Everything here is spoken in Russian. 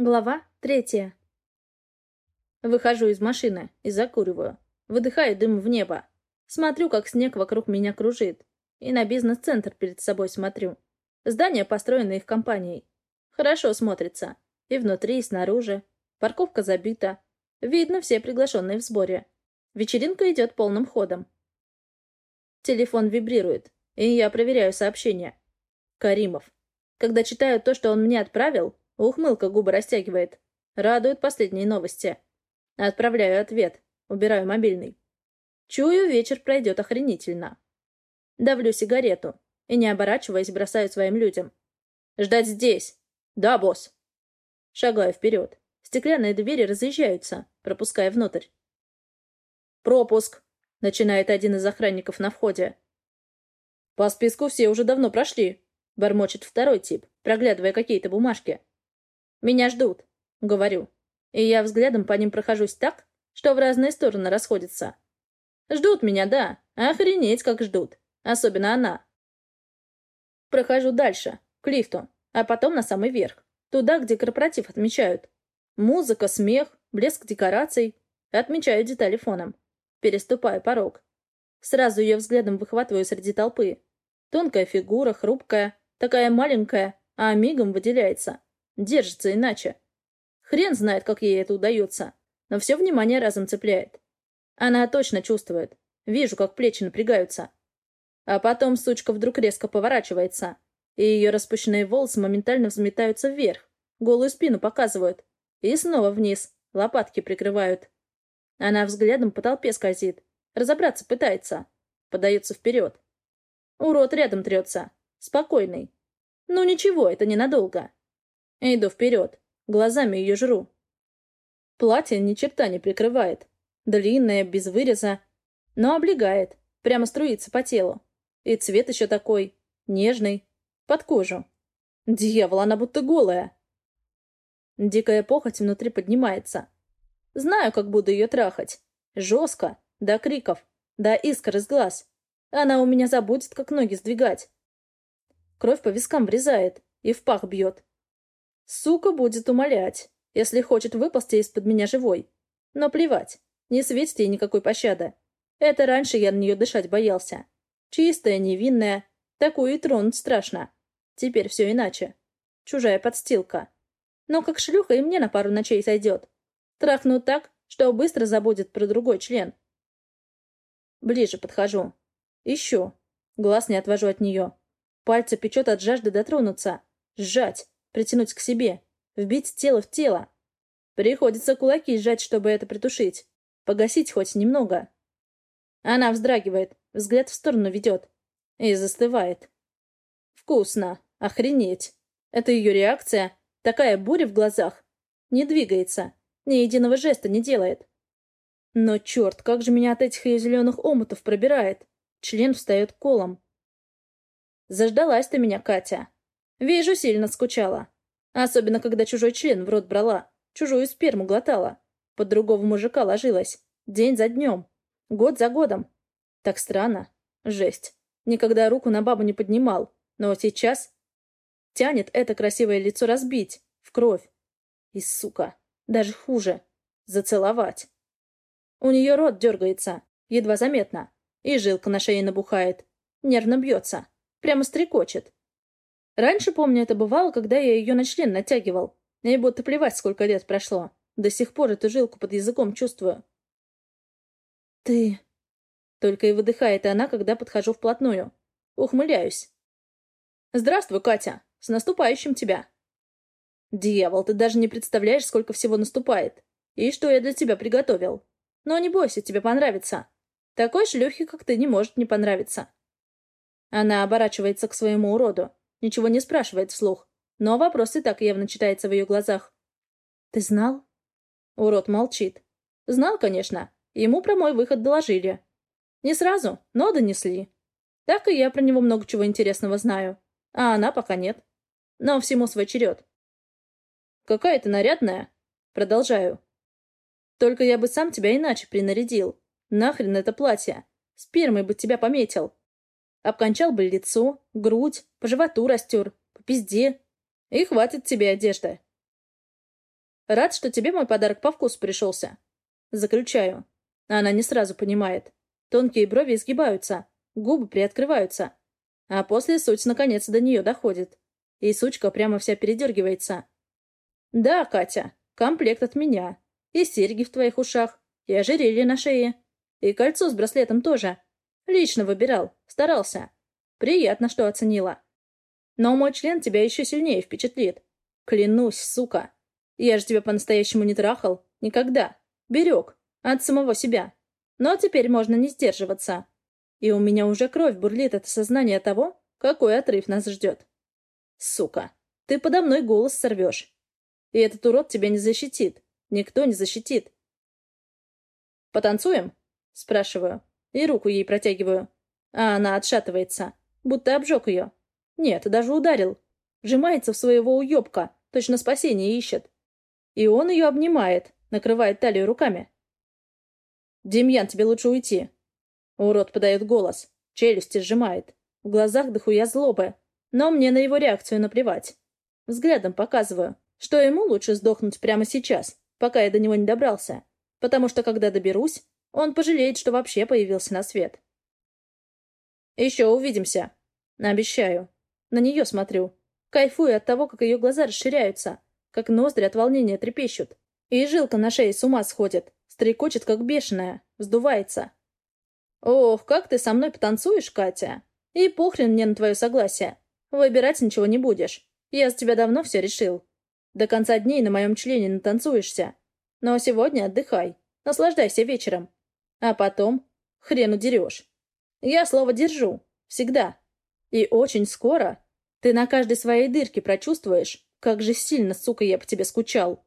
Глава третья. Выхожу из машины и закуриваю. Выдыхаю дым в небо. Смотрю, как снег вокруг меня кружит. И на бизнес-центр перед собой смотрю. Здание построено их компанией. Хорошо смотрится. И внутри, и снаружи. Парковка забита. Видно все приглашенные в сборе. Вечеринка идет полным ходом. Телефон вибрирует, и я проверяю сообщение. Каримов. Когда читаю то, что он мне отправил, Ухмылка губы растягивает. Радуют последние новости. Отправляю ответ. Убираю мобильный. Чую, вечер пройдет охренительно. Давлю сигарету и, не оборачиваясь, бросаю своим людям. «Ждать здесь!» «Да, босс!» Шагаю вперед. Стеклянные двери разъезжаются, пропуская внутрь. «Пропуск!» — начинает один из охранников на входе. «По списку все уже давно прошли», — бормочет второй тип, проглядывая какие-то бумажки. «Меня ждут», — говорю. И я взглядом по ним прохожусь так, что в разные стороны расходятся. Ждут меня, да. Охренеть, как ждут. Особенно она. Прохожу дальше, к лифту, а потом на самый верх. Туда, где корпоратив отмечают. Музыка, смех, блеск декораций. Отмечаю детали фоном. Переступаю порог. Сразу ее взглядом выхватываю среди толпы. Тонкая фигура, хрупкая, такая маленькая, а мигом выделяется. Держится иначе. Хрен знает, как ей это удается, но все внимание разом цепляет. Она точно чувствует. Вижу, как плечи напрягаются. А потом сучка вдруг резко поворачивается, и ее распущенные волосы моментально взметаются вверх, голую спину показывают, и снова вниз, лопатки прикрывают. Она взглядом по толпе скользит, разобраться пытается, подается вперед. Урод рядом трется, спокойный. Ну ничего, это ненадолго. Иду вперед. Глазами ее жру. Платье ни черта не прикрывает. Длинное, без выреза. Но облегает. Прямо струится по телу. И цвет еще такой. Нежный. Под кожу. Дьявол, она будто голая. Дикая похоть внутри поднимается. Знаю, как буду ее трахать. Жестко. До криков. До искр из глаз. Она у меня забудет, как ноги сдвигать. Кровь по вискам врезает и в пах бьет. Сука будет умолять, если хочет выползти из-под меня живой. Но плевать, не светит ей никакой пощады. Это раньше я на нее дышать боялся. Чистая, невинная, такую и тронуть страшно. Теперь все иначе. Чужая подстилка. Но как шлюха и мне на пару ночей сойдет. Трахну так, что быстро забудет про другой член. Ближе подхожу. Ищу. Глаз не отвожу от нее. Пальцы печет от жажды дотронуться. Сжать притянуть к себе, вбить тело в тело. Приходится кулаки сжать, чтобы это притушить, погасить хоть немного. Она вздрагивает, взгляд в сторону ведет и застывает. Вкусно, охренеть. Это ее реакция, такая буря в глазах. Не двигается, ни единого жеста не делает. Но черт, как же меня от этих ее зеленых омутов пробирает. Член встает колом. Заждалась ты меня, Катя. Вижу, сильно скучала. Особенно, когда чужой член в рот брала, чужую сперму глотала. Под другого мужика ложилась. День за днем. Год за годом. Так странно. Жесть. Никогда руку на бабу не поднимал. Но сейчас тянет это красивое лицо разбить. В кровь. И, сука, даже хуже. Зацеловать. У нее рот дергается. Едва заметно. И жилка на шее набухает. Нервно бьется. Прямо стрекочет. Раньше, помню, это бывало, когда я ее на член натягивал. Ей будто плевать, сколько лет прошло. До сих пор эту жилку под языком чувствую. «Ты...» Только и выдыхает она, когда подхожу вплотную. Ухмыляюсь. «Здравствуй, Катя! С наступающим тебя!» «Дьявол, ты даже не представляешь, сколько всего наступает. И что я для тебя приготовил. Но не бойся, тебе понравится. Такой шлюхе, как ты, не может не понравиться». Она оборачивается к своему уроду. Ничего не спрашивает вслух. Но вопрос и так явно читается в ее глазах. «Ты знал?» Урод молчит. «Знал, конечно. Ему про мой выход доложили. Не сразу, но донесли. Так и я про него много чего интересного знаю. А она пока нет. Но всему свой черед. «Какая ты нарядная!» Продолжаю. «Только я бы сам тебя иначе принарядил. Нахрен это платье? Спермой бы тебя пометил. Обкончал бы лицо, грудь, по животу растер, по пизде. И хватит тебе одежда. Рад, что тебе мой подарок по вкусу пришелся. Заключаю. Она не сразу понимает. Тонкие брови изгибаются, губы приоткрываются. А после суть наконец до нее доходит. И сучка прямо вся передергивается. Да, Катя, комплект от меня. И серьги в твоих ушах, и ожерелье на шее. И кольцо с браслетом тоже. Лично выбирал, старался. Приятно, что оценила. Но мой член тебя еще сильнее впечатлит. Клянусь, сука. Я же тебя по-настоящему не трахал. Никогда. Берег. От самого себя. Но теперь можно не сдерживаться. И у меня уже кровь бурлит от осознания того, какой отрыв нас ждет. Сука, ты подо мной голос сорвешь. И этот урод тебя не защитит. Никто не защитит. «Потанцуем?» — спрашиваю. И руку ей протягиваю. А она отшатывается, будто обжег ее. Нет, даже ударил. Вжимается в своего уебка, точно спасение ищет. И он ее обнимает, накрывает талию руками. «Демьян, тебе лучше уйти». Урод подает голос, челюсти сжимает. В глазах дохуя злобы, но мне на его реакцию наплевать. Взглядом показываю, что ему лучше сдохнуть прямо сейчас, пока я до него не добрался, потому что когда доберусь, он пожалеет, что вообще появился на свет. Еще увидимся. Обещаю. На нее смотрю. Кайфую от того, как ее глаза расширяются, как ноздри от волнения трепещут. И жилка на шее с ума сходит, стрекочет, как бешеная, вздувается. Ох, как ты со мной потанцуешь, Катя? И похрен мне на твое согласие. Выбирать ничего не будешь. Я с тебя давно все решил. До конца дней на моем члене натанцуешься. Но сегодня отдыхай. Наслаждайся вечером. А потом хрен удерешь. Я слово держу. Всегда. И очень скоро ты на каждой своей дырке прочувствуешь, как же сильно, сука, я по тебе скучал.